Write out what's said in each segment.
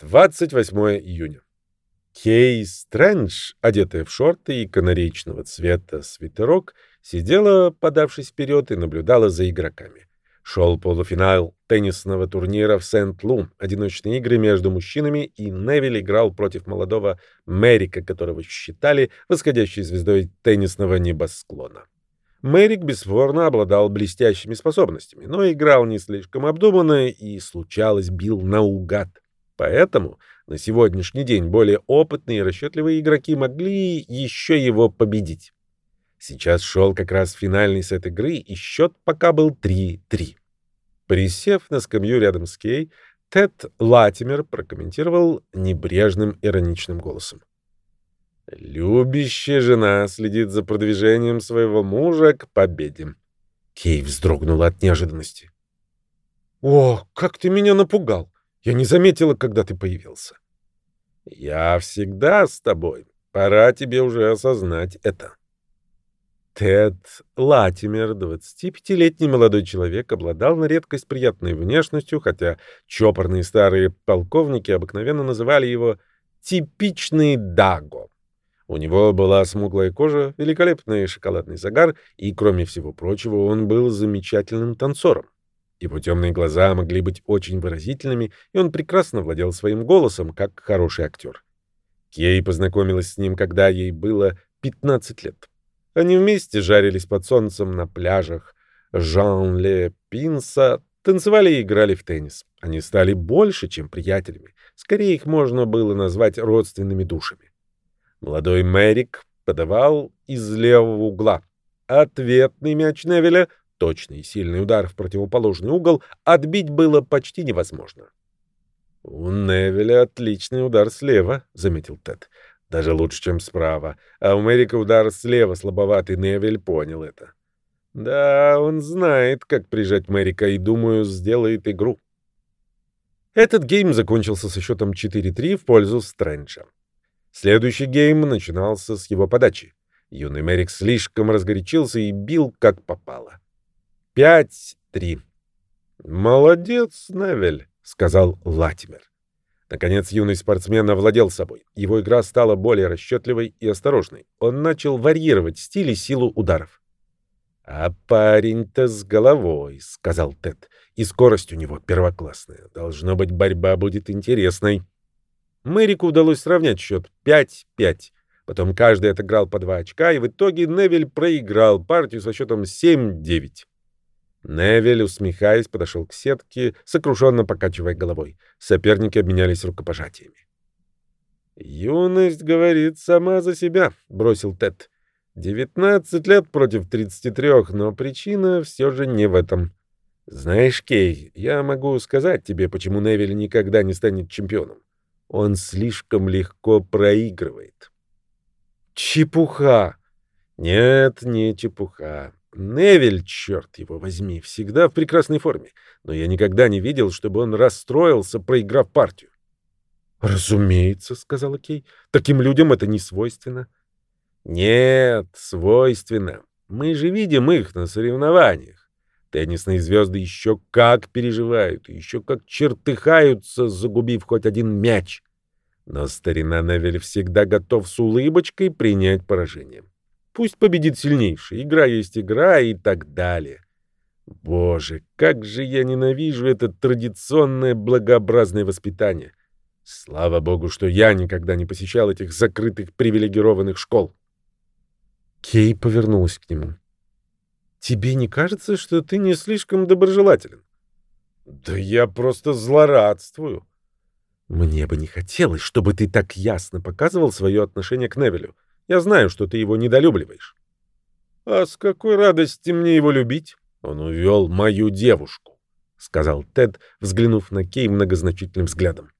28 июня. Кей Стрэндж, одетая в шорты и канареечного цвета свитерок, сидела, подавшись вперед, и наблюдала за игроками. Шел полуфинал теннисного турнира в Сент-Лу, одиночные игры между мужчинами, и Невиль играл против молодого Мерика, которого считали восходящей звездой теннисного небосклона. Мерик бесспорно обладал блестящими способностями, но играл не слишком обдуманно и, случалось, бил наугад. Поэтому на сегодняшний день более опытные и расчетливые игроки могли еще его победить. Сейчас шел как раз финальный сет игры, и счет пока был 3-3. Присев на скамью рядом с Кей, Тед Латимер прокомментировал небрежным ироничным голосом. «Любящая жена следит за продвижением своего мужа к победе». Кей вздрогнула от неожиданности. «О, как ты меня напугал! Я не заметила, когда ты появился». «Я всегда с тобой. Пора тебе уже осознать это». Тед Латимер, 25-летний молодой человек, обладал на редкость приятной внешностью, хотя чопорные старые полковники обыкновенно называли его «типичный Даго». У него была смуглая кожа, великолепный шоколадный загар, и, кроме всего прочего, он был замечательным танцором. Его темные глаза могли быть очень выразительными, и он прекрасно владел своим голосом, как хороший актер. Кей познакомилась с ним, когда ей было 15 лет. Они вместе жарились под солнцем на пляжах Жан-Ле-Пинса, танцевали и играли в теннис. Они стали больше, чем приятелями. Скорее их можно было назвать родственными душами. Молодой Мэрик подавал из левого угла. Ответный мяч Невеля, точный сильный удар в противоположный угол, отбить было почти невозможно. «У Невеля отличный удар слева», — заметил Тед. Даже лучше, чем справа. А у Мэрика удар слева слабоватый, Невель понял это. Да, он знает, как прижать Мэрика, и, думаю, сделает игру. Этот гейм закончился со счетом 4-3 в пользу Стрэнджа. Следующий гейм начинался с его подачи. Юный Мэрик слишком разгорячился и бил как попало. 5-3. «Молодец, Невель», — сказал Латимер. Наконец юный спортсмен овладел собой. Его игра стала более расчетливой и осторожной. Он начал варьировать стиль и силу ударов. «А парень-то с головой», — сказал Тед. «И скорость у него первоклассная. Должно быть, борьба будет интересной». Мэрику удалось сравнять счет 5-5. Потом каждый отыграл по два очка, и в итоге Невиль проиграл партию со счетом 7-9. Невель, усмехаясь, подошел к сетке, сокрушенно покачивая головой. Соперники обменялись рукопожатиями. «Юность говорит сама за себя», — бросил Тед. «Девятнадцать лет против тридцати трех, но причина все же не в этом. Знаешь, Кей, я могу сказать тебе, почему Невель никогда не станет чемпионом. Он слишком легко проигрывает». «Чепуха!» «Нет, не чепуха. Невель, черт его возьми, всегда в прекрасной форме, но я никогда не видел, чтобы он расстроился, проиграв партию. «Разумеется», — сказала Кей, — «таким людям это не свойственно». «Нет, свойственно. Мы же видим их на соревнованиях. Теннисные звезды еще как переживают, еще как чертыхаются, загубив хоть один мяч. Но старина Невель всегда готов с улыбочкой принять поражение. Пусть победит сильнейший. Игра есть игра и так далее. Боже, как же я ненавижу это традиционное благообразное воспитание. Слава богу, что я никогда не посещал этих закрытых привилегированных школ. Кей повернулась к нему. «Тебе не кажется, что ты не слишком доброжелателен?» «Да я просто злорадствую». «Мне бы не хотелось, чтобы ты так ясно показывал свое отношение к Невелю. Я знаю, что ты его недолюбливаешь. А с какой радости мне его любить? Он увел мою девушку, сказал Тед, взглянув на Кей многозначительным взглядом.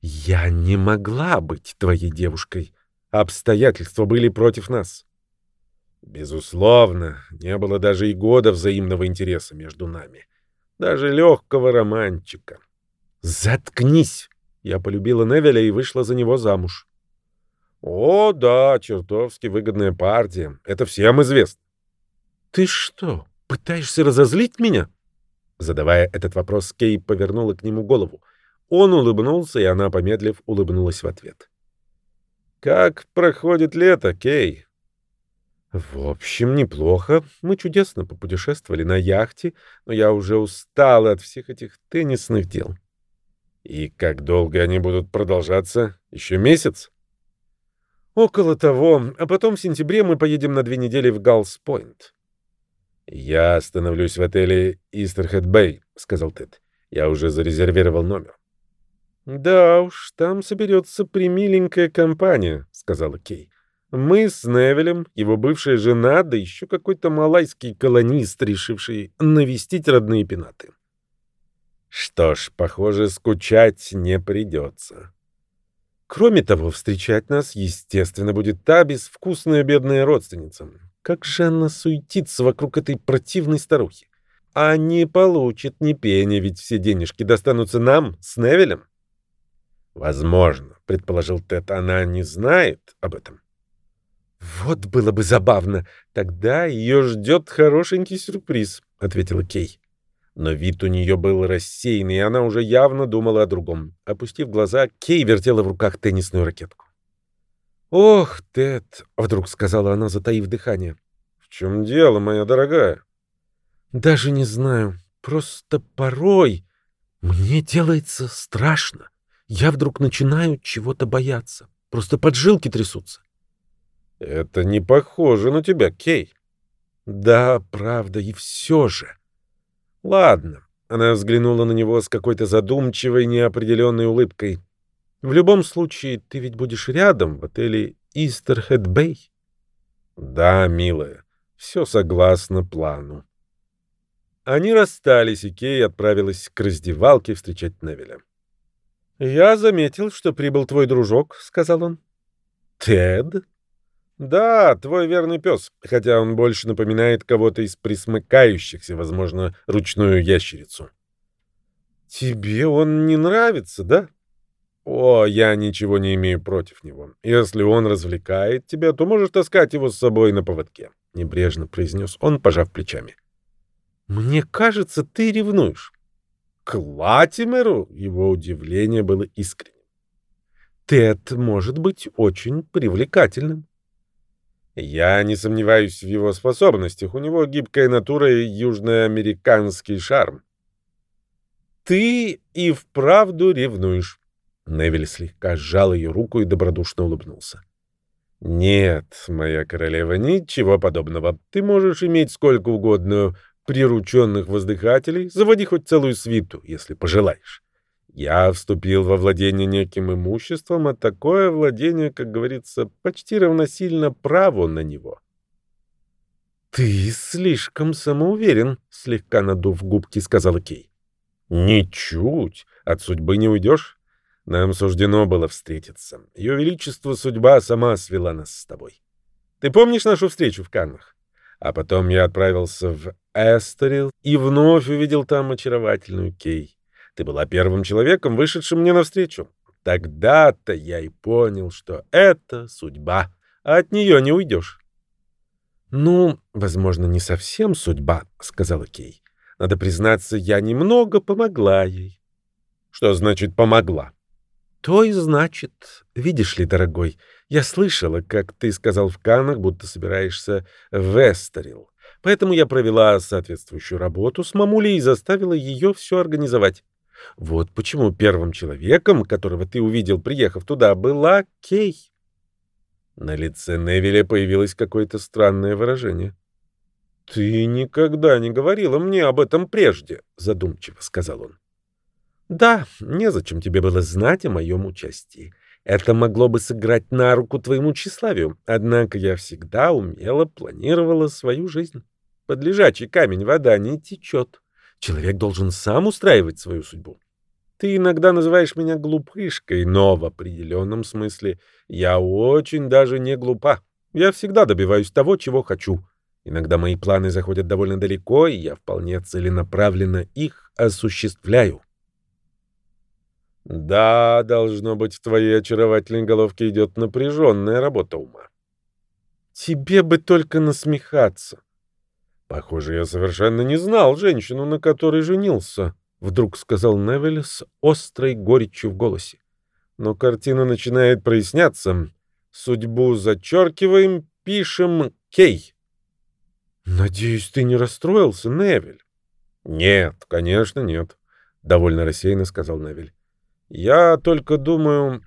Я не могла быть твоей девушкой. Обстоятельства были против нас. Безусловно, не было даже и года взаимного интереса между нами. Даже легкого романчика. Заткнись! Я полюбила Невеля и вышла за него замуж. О, да, чертовски выгодная партия. Это всем известно. Ты что, пытаешься разозлить меня? Задавая этот вопрос, Кей повернула к нему голову. Он улыбнулся, и она, помедлив, улыбнулась в ответ. «Как проходит лето, Кей?» В общем, неплохо. Мы чудесно попутешествовали на яхте, но я уже устал от всех этих теннисных дел. И как долго они будут продолжаться? Еще месяц? Около того. А потом в сентябре мы поедем на две недели в Галс-Пойнт. Я остановлюсь в отеле Истерхед Бэй, сказал Тед. Я уже зарезервировал номер. Да уж, там соберется примиленькая компания, сказала Кей. Мы с Невелем, его бывшая жена, да еще какой-то малайский колонист, решивший навестить родные пенаты. Что ж, похоже, скучать не придется. Кроме того, встречать нас, естественно, будет та безвкусная бедная родственница. Как же она суетится вокруг этой противной старухи? А не получит ни пени, ведь все денежки достанутся нам с Невелем. Возможно, предположил Тед, она не знает об этом. «Вот было бы забавно. Тогда ее ждет хорошенький сюрприз», — ответила Кей. Но вид у нее был рассеянный, и она уже явно думала о другом. Опустив глаза, Кей вертела в руках теннисную ракетку. «Ох, Тед!» — вдруг сказала она, затаив дыхание. «В чем дело, моя дорогая?» «Даже не знаю. Просто порой мне делается страшно. Я вдруг начинаю чего-то бояться. Просто поджилки трясутся. Это не похоже на тебя, Кей. Да, правда, и все же. Ладно. Она взглянула на него с какой-то задумчивой, неопределенной улыбкой. В любом случае, ты ведь будешь рядом в отеле Истерхед Бэй. Да, милая, все согласно плану. Они расстались, и Кей отправилась к раздевалке встречать Невеля. «Я заметил, что прибыл твой дружок», — сказал он. «Тед?» «Да, твой верный пес, хотя он больше напоминает кого-то из присмыкающихся, возможно, ручную ящерицу». «Тебе он не нравится, да?» «О, я ничего не имею против него. Если он развлекает тебя, то можешь таскать его с собой на поводке», — небрежно произнес он, пожав плечами. «Мне кажется, ты ревнуешь». «К Латимеру?» — его удивление было искренним. «Тед может быть очень привлекательным». Я не сомневаюсь в его способностях. У него гибкая натура и южноамериканский шарм. Ты и вправду ревнуешь. Невель слегка сжал ее руку и добродушно улыбнулся. Нет, моя королева, ничего подобного. Ты можешь иметь сколько угодно прирученных воздыхателей, заводи хоть целую свиту, если пожелаешь. Я вступил во владение неким имуществом, а такое владение, как говорится, почти равносильно праву на него. «Ты слишком самоуверен», — слегка надув губки, сказала Кей. «Ничуть. От судьбы не уйдешь. Нам суждено было встретиться. Ее Величество судьба сама свела нас с тобой. Ты помнишь нашу встречу в Каннах? А потом я отправился в Эстерил и вновь увидел там очаровательную Кей. Ты была первым человеком, вышедшим мне навстречу. Тогда-то я и понял, что это судьба, а от нее не уйдешь. «Ну, возможно, не совсем судьба», — сказала Кей. «Надо признаться, я немного помогла ей». «Что значит «помогла»?» «То и значит. Видишь ли, дорогой, я слышала, как ты сказал в Канах, будто собираешься в Эстерил. Поэтому я провела соответствующую работу с мамулей и заставила ее все организовать. Вот почему первым человеком, которого ты увидел, приехав туда, была Кей. На лице Невиля появилось какое-то странное выражение. «Ты никогда не говорила мне об этом прежде», — задумчиво сказал он. «Да, незачем тебе было знать о моем участии. Это могло бы сыграть на руку твоему тщеславию, однако я всегда умело планировала свою жизнь. Под лежачий камень вода не течет. Человек должен сам устраивать свою судьбу. Ты иногда называешь меня глупышкой, но в определенном смысле я очень даже не глупа. Я всегда добиваюсь того, чего хочу. Иногда мои планы заходят довольно далеко, и я вполне целенаправленно их осуществляю. Да, должно быть, в твоей очаровательной головке идет напряженная работа ума. Тебе бы только насмехаться. Похоже, я совершенно не знал женщину, на которой женился. — вдруг сказал Невель с острой горечью в голосе. «Но картина начинает проясняться. Судьбу зачеркиваем, пишем «Кей». «Надеюсь, ты не расстроился, Невель?» «Нет, конечно, нет», — довольно рассеянно сказал Невель. «Я только думаю,